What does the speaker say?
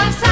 pasar.